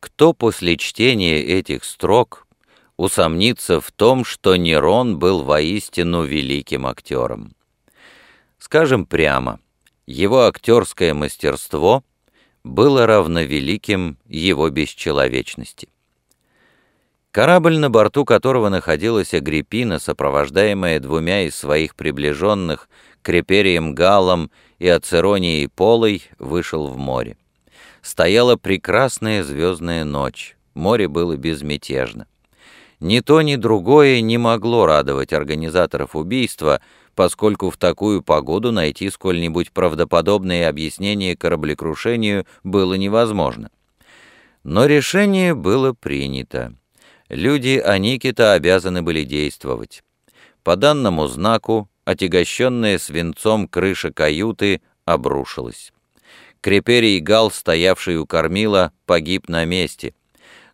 Кто после чтения этих строк усомнится в том, что Нерон был воистину великим актером? Скажем прямо, его актерское мастерство было равновеликим его бесчеловечности. Корабль, на борту которого находилась Агриппина, сопровождаемая двумя из своих приближенных, Креперием Галлом и Ацеронией Полой, вышел в море. Стояла прекрасная звездная ночь, море было безмятежно. Ни то, ни другое не могло радовать организаторов убийства, поскольку в такую погоду найти сколь-нибудь правдоподобное объяснение кораблекрушению было невозможно. Но решение было принято. Люди Аникита обязаны были действовать. По данному знаку, отягощенная свинцом крыша каюты обрушилась. Креперий Гал, стоявший у кормила, погиб на месте.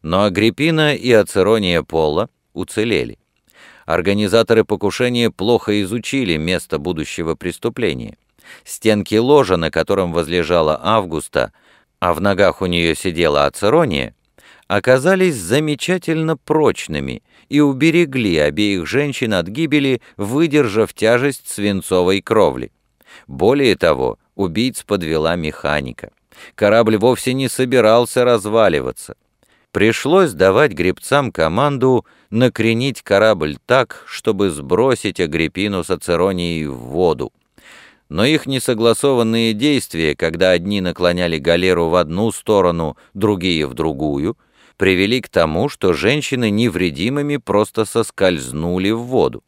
Но Агриппина и Ацерония Пола уцелели. Организаторы покушения плохо изучили место будущего преступления. Стенки ложа, на котором возлежала Августа, а в ногах у нее сидела Ацерония, оказались замечательно прочными и уберегли обеих женщин от гибели, выдержав тяжесть свинцовой кровли. Более того, убийц подвела механика. Корабль вовсе не собирался разваливаться. Пришлось давать гребцам команду накренить корабль так, чтобы сбросить Агриппину с Ацеронией в воду. Но их несогласованные действия, когда одни наклоняли галеру в одну сторону, другие в другую, привели к тому, что женщины невредимыми просто соскользнули в воду.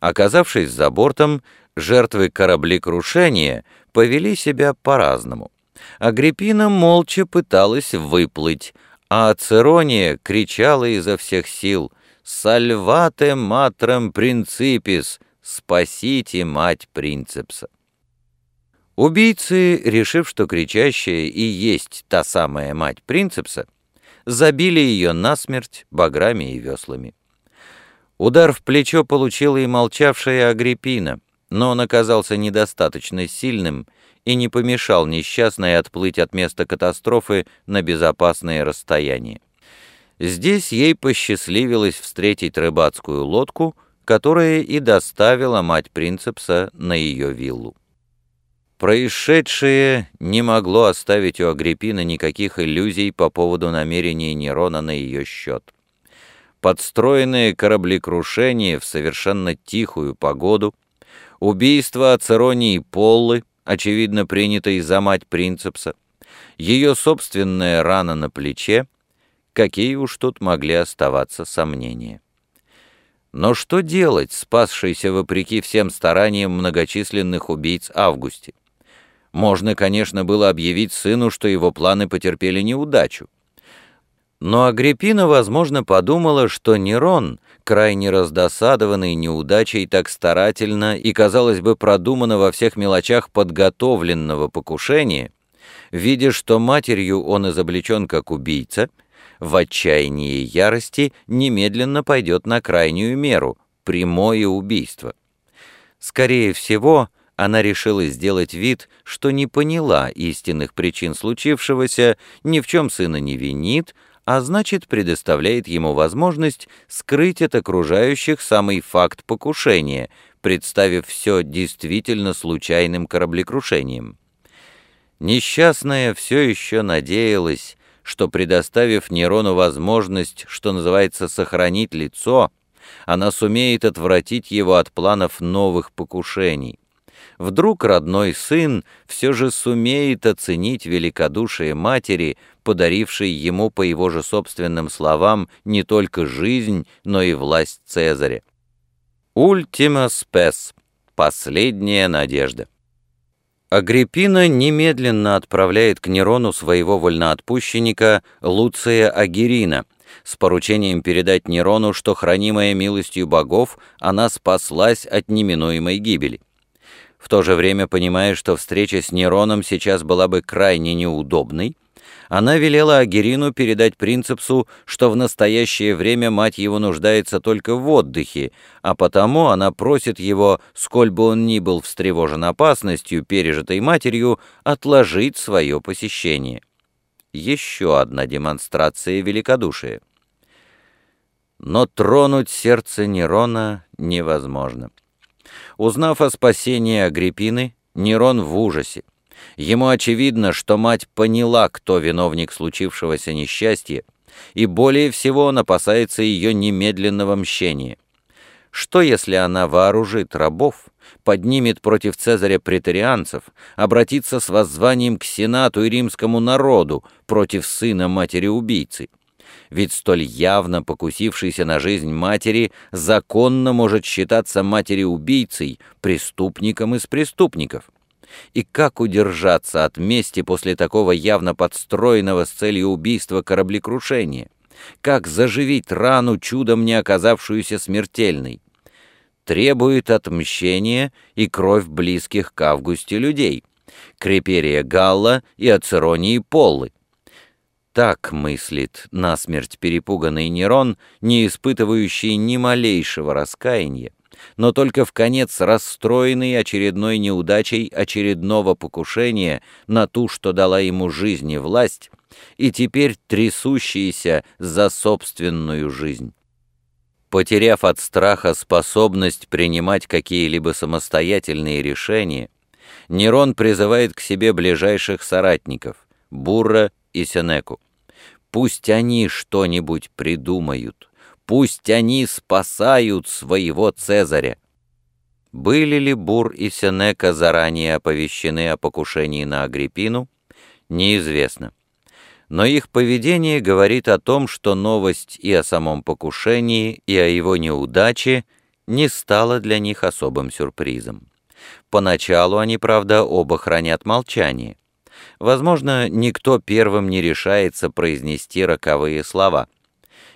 Оказавшись за бортом, жертвы кораблекрушения повели себя по-разному. Агриппина молча пыталась выплыть, а Ацерония кричала изо всех сил «Сальвате матрем принципис! Спасите мать принцепса!» Убийцы, решив, что кричащая и есть та самая мать принцепса, забили ее насмерть баграми и веслами. Удар в плечо получила и молчавшая Агриппина, но он оказался недостаточно сильным и не помешал несчастной отплыть от места катастрофы на безопасное расстояние. Здесь ей посчастливилось встретить рыбацкую лодку, которая и доставила мать Принцепса на ее виллу. Происшедшее не могло оставить у Агриппины никаких иллюзий по поводу намерений Нерона на ее счет. Подстроенное кораблекрушение в совершенно тихую погоду, убийство Ацеронии Поллы, очевидно принятой за мать Принцепса, ее собственная рана на плече, какие уж тут могли оставаться сомнения. Но что делать, спасшейся вопреки всем стараниям многочисленных убийц Августе? Можно, конечно, было объявить сыну, что его планы потерпели неудачу. Но Агриппина, возможно, подумала, что Нерон, крайне раздосадованный неудачей так старательно и, казалось бы, продуманно во всех мелочах подготовленного покушения, видя, что матерью он изобличен как убийца, в отчаянии и ярости немедленно пойдет на крайнюю меру — прямое убийство. Скорее всего, она решила сделать вид, что не поняла истинных причин случившегося, ни в чем сына не винит, а значит предоставляет ему возможность скрыть от окружающих самый факт покушения, представив все действительно случайным кораблекрушением. Несчастная все еще надеялась, что, предоставив Нерону возможность, что называется, сохранить лицо, она сумеет отвратить его от планов новых покушений. Вдруг родной сын все же сумеет оценить великодушие матери, подарившей ему, по его же собственным словам, не только жизнь, но и власть Цезаря. «Ультима спес» — последняя надежда. Агриппина немедленно отправляет к Нерону своего вольноотпущенника Луция Агирина с поручением передать Нерону, что, хранимая милостью богов, она спаслась от неминуемой гибели. В то же время, понимая, что встреча с Нероном сейчас была бы крайне неудобной, она велела Агерину передать принципсу, что в настоящее время мать его нуждается только в отдыхе, а потому она просит его, сколь бы он ни был встревожен опасностью, пережитой матерью, отложить свое посещение. еще одна демонстрация великодушия. Но тронуть сердце Нерона невозможно. Узнав о спасении Агриппины, Нерон в ужасе. Ему очевидно, что мать поняла, кто виновник случившегося несчастья, и более всего он опасается ее немедленного мщения. Что, если она вооружит рабов, поднимет против Цезаря претарианцев, обратится с воззванием к Сенату и римскому народу против сына матери-убийцы? Ведь столь явно покусившийся на жизнь матери законно может считаться матери-убийцей, преступником из преступников. И как удержаться от мести после такого явно подстроенного с целью убийства кораблекрушения? Как заживить рану, чудом не оказавшуюся смертельной? Требует отмщения и кровь близких к Августе людей, Креперия Галла и Ацеронии Поллы. Так мыслит насмерть перепуганный Нерон, не испытывающий ни малейшего раскаяния, но только в конец расстроенный очередной неудачей очередного покушения на ту, что дала ему жизнь и власть, и теперь трясущийся за собственную жизнь. Потеряв от страха способность принимать какие-либо самостоятельные решения, Нерон призывает к себе ближайших соратников – Бурра и Сенеку. Пусть они что-нибудь придумают – Пусть они спасают своего Цезаря. Были ли Бур и Сенека заранее оповещены о покушении на Агриппину, неизвестно. Но их поведение говорит о том, что новость и о самом покушении, и о его неудаче не стала для них особым сюрпризом. Поначалу они, правда, оба хранят молчание. Возможно, никто первым не решается произнести роковые слова —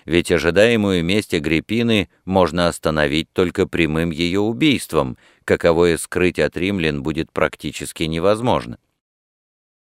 ведь ожидаемую месть Агриппины можно остановить только прямым ее убийством, каковое скрыть от римлян будет практически невозможно.